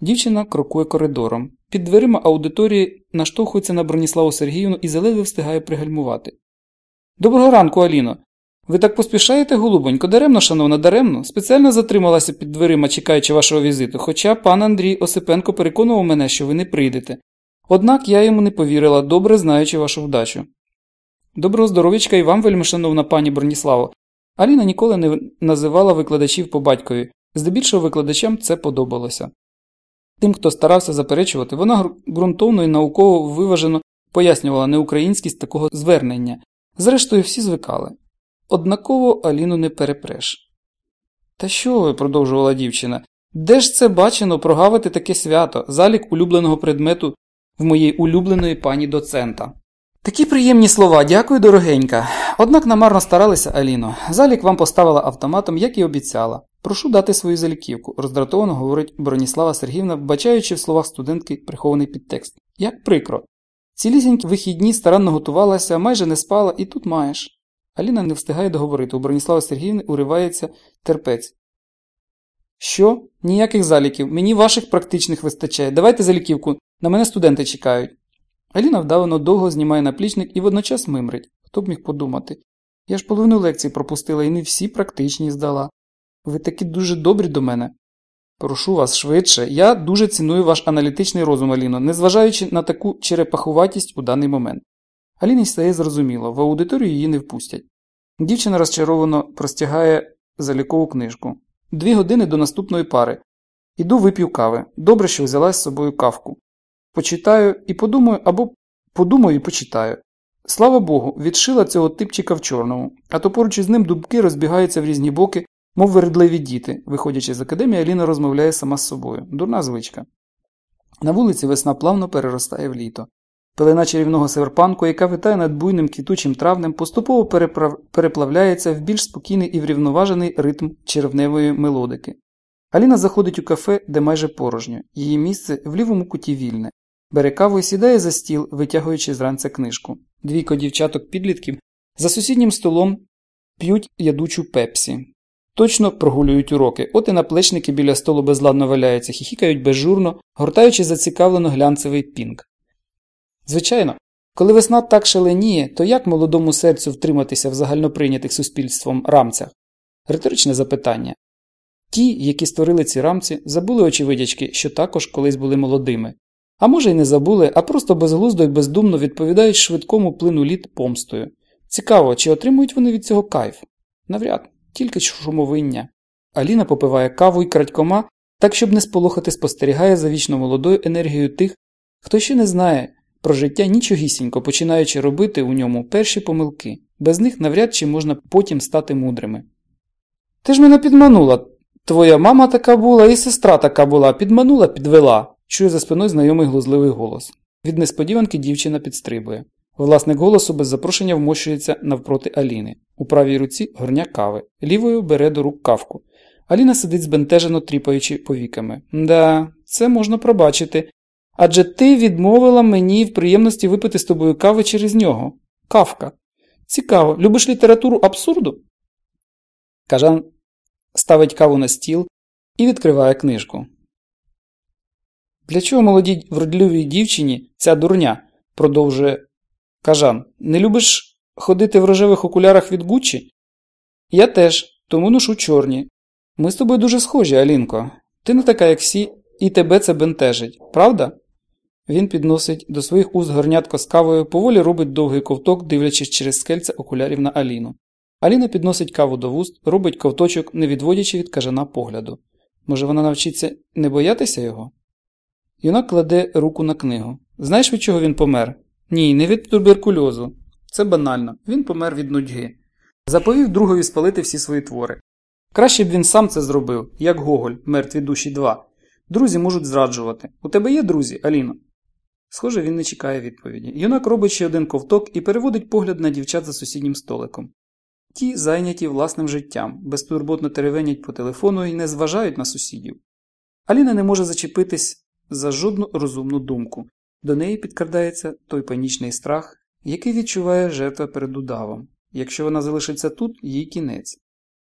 Дівчина крокує коридором. Під дверима аудиторії наштовхується на Броніславу Сергіївну і заледве встигає пригальмувати. Доброго ранку, Аліно. Ви так поспішаєте, голубонько, даремно, шановна, даремно. Спеціально затрималася під дверима, чекаючи вашого візиту, хоча пан Андрій Осипенко переконував мене, що ви не прийдете. Однак я йому не повірила, добре знаючи вашу вдачу. Доброго здоров'ячка і вам, вельми шановна пані Броніславо. Аліна ніколи не називала викладачів по батькові, здебільшого викладачам це подобалося. Тим, хто старався заперечувати, вона ґрунтовно і науково виважено пояснювала неукраїнськість такого звернення. Зрештою, всі звикали. Однаково Аліну не перепреш. Та що ви, продовжувала дівчина, де ж це бачено прогавити таке свято, залік улюбленого предмету в моєї улюбленої пані доцента? Такі приємні слова, дякую, дорогенька. Однак намарно старалися, Аліно. Залік вам поставила автоматом, як і обіцяла. Прошу дати свою заліківку, роздратовано говорить Броніслава Сергіївна, вбачаючи в словах студентки прихований підтекст. Як прикро. Цілісінькі вихідні старанно готувалася, майже не спала, і тут маєш. Аліна не встигає договорити. У Броніслави Сергіївни уривається терпець. Що? Ніяких заліків. Мені ваших практичних вистачає. Давайте заліківку. На мене студенти чекають. Аліна вдавано довго знімає наплічник і водночас мимрить. Хто б міг подумати? Я ж половину лекцій пропустила і не всі практичні здала. Ви такі дуже добрі до мене. Прошу вас швидше, я дуже ціную ваш аналітичний розум, Аліно, незважаючи на таку черепахуватість у даний момент. Аліні стає зрозуміло, в аудиторію її не впустять. Дівчина розчаровано простягає залікову книжку. Дві години до наступної пари. Іду вип'ю кави. Добре, що взяла з собою кавку. Почитаю і подумаю або подумаю і почитаю. Слава Богу, відшила цього типчика в чорному, а то поруч із ним дубки розбігаються в різні боки, мов вередливі діти. Виходячи з академії, Аліна розмовляє сама з собою. Дурна звичка. На вулиці весна плавно переростає в літо. Пелена чарівного серпанку, яка витає над буйним квітучим травнем, поступово переправ... переплавляється в більш спокійний і врівноважений ритм червневої мелодики. Аліна заходить у кафе, де майже порожньо, її місце в лівому куті вільне. Бере каву і сідає за стіл, витягуючи зранця книжку. Двійко дівчаток підлітків за сусіднім столом п'ють ядучу пепсі. Точно прогулюють уроки, от і наплечники біля столу безладно валяються, хіхікають безжурно, гортаючи зацікавлено глянцевий пінк. Звичайно, коли весна так шаленіє, то як молодому серцю втриматися в загальноприйнятих суспільством рамцях? Риторичне запитання. Ті, які створили ці рамці, забули очевидячки, що також колись були молодими. А може й не забули, а просто безглуздо і бездумно відповідають швидкому плину літ помстою. Цікаво, чи отримують вони від цього кайф? Навряд, тільки шумовиння. Аліна попиває каву і крадькома, так щоб не сполохати, спостерігає за вічно молодою енергією тих, хто ще не знає про життя нічогісінько, починаючи робити у ньому перші помилки, без них навряд чи можна потім стати мудрими. Ти ж мене підманула. Твоя мама така була і сестра така була, підманула, підвела, чує за спиною знайомий глузливий голос. Від несподіванки дівчина підстрибує. Власник голосу без запрошення вмощується навпроти Аліни. У правій руці горня кави, лівою бере до рук кавку. Аліна сидить збентежено тріпаючи повіками. Да, це можна пробачити. Адже ти відмовила мені в приємності випити з тобою кави через нього. Кавка. Цікаво, любиш літературу абсурду? Кажан ставить каву на стіл і відкриває книжку. Для чого молодій вродливій дівчині ця дурня? продовжує Кажан. Не любиш ходити в рожевих окулярах від Гуччі? Я теж, тому ношу чорні. Ми з тобою дуже схожі, Алінко. Ти не така, як всі, і тебе це бентежить, правда? Він підносить до своїх уст горнятко з кавою, поволі робить довгий ковток, дивлячись через скельце окулярів на Аліну. Аліна підносить каву до вуст, робить ковточок, не відводячи від кажана погляду. Може, вона навчиться не боятися його? Юнак кладе руку на книгу. Знаєш, від чого він помер? Ні, не від туберкульозу. Це банально. Він помер від нудьги. Заповів другові спалити всі свої твори. Краще б він сам це зробив, як Гоголь, мертві душі 2. Друзі можуть зраджувати. У тебе є друзі, Аліно? Схоже, він не чекає відповіді. Юнак робить ще один ковток і переводить погляд на дівчат за сусіднім столиком. Ті зайняті власним життям, безтурботно теревенять по телефону і не зважають на сусідів. Аліна не може зачепитись за жодну розумну думку. До неї підкрадається той панічний страх, який відчуває жертва перед удавом. Якщо вона залишиться тут, їй кінець.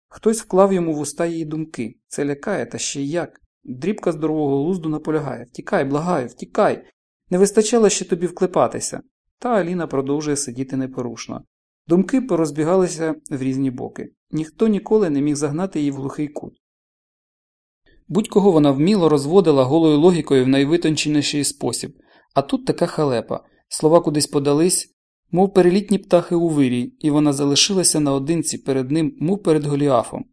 Хтось вклав йому в уста її думки, це лякає та ще як. Дрібка здорового глузду наполягає Втікай, благаю, втікай. Не вистачало ще тобі вклепатися. Та Аліна продовжує сидіти непорушно. Думки порозбігалися в різні боки. Ніхто ніколи не міг загнати її в глухий кут. Будь-кого вона вміло розводила голою логікою в найвитонченіший спосіб, а тут така халепа. Слова кудись подались, мов перелітні птахи у вирій, і вона залишилася наодинці перед ним, мов перед Голіафом.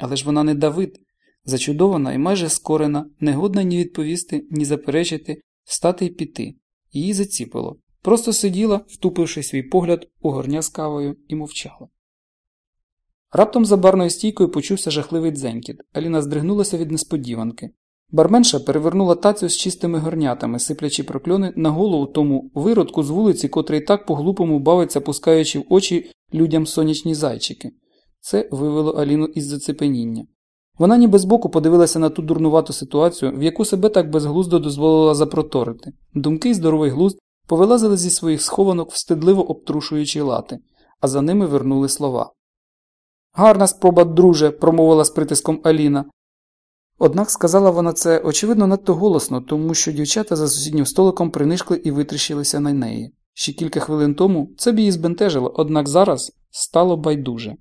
Але ж вона не Давид, зачудована і майже скорена, не годна ні відповісти, ні заперечити, встати й піти. Її заціпило. Просто сиділа, втупивши свій погляд у горня з кавою, і мовчала. Раптом за барною стійкою почувся жахливий дзенькіт. Аліна здригнулася від несподіванки. Барменша перевернула тацю з чистими горнятами, сиплячи прокльони на голову тому виродку з вулиці, котрий так по-глупому бавиться, пускаючи в очі людям сонячні зайчики. Це вивело Аліну із зацепеніння. Вона ніби збоку подивилася на ту дурнувату ситуацію, в яку себе так безглуздо дозволила запроторити. Думки й здоровий глузд повилазили зі своїх схованок, встидливо обтрушуючи лати, а за ними вернули слова. Гарна спроба, друже, промовила з притиском Аліна. Однак сказала вона це, очевидно, надто голосно, тому що дівчата за сусіднім столиком принишкли і витріщилися на неї. Ще кілька хвилин тому це б її збентежило, однак зараз стало байдуже.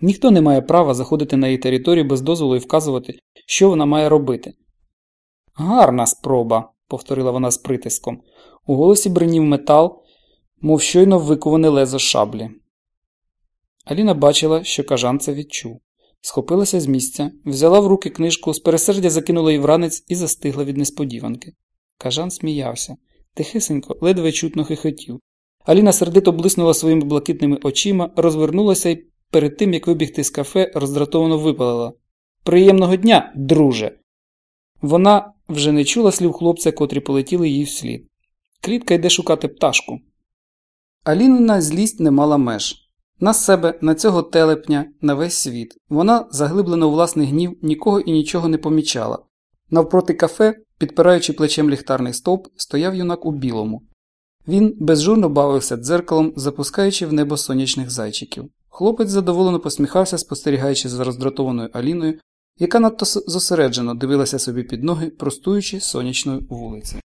Ніхто не має права заходити на її територію без дозволу і вказувати, що вона має робити. Гарна спроба, повторила вона з притиском. У голосі бринів метал, мов щойно викуване лезо шаблі. Аліна бачила, що кажан це відчув. Схопилася з місця, взяла в руки книжку, з пересердя закинула її в ранець і застигла від несподіванки. Кажан сміявся, тихисенько, ледве чутно хихотів. Аліна сердито блиснула своїми блакитними очима, розвернулася і перед тим, як вибігти з кафе, роздратовано випалила Приємного дня, друже! Вона вже не чула слів хлопця, котрі полетіли їй вслід. Клітка йде шукати пташку. Алінина злість не мала меж. На себе, на цього телепня, на весь світ. Вона, заглиблена у власний гнів, нікого і нічого не помічала. Навпроти кафе, підпираючи плечем ліхтарний стовп, стояв юнак у білому. Він безжурно бавився дзеркалом, запускаючи в небо сонячних зайчиків. Хлопець задоволено посміхався, спостерігаючи за роздратованою Аліною, яка надто зосереджено дивилася собі під ноги, простуючи сонячною вулицею.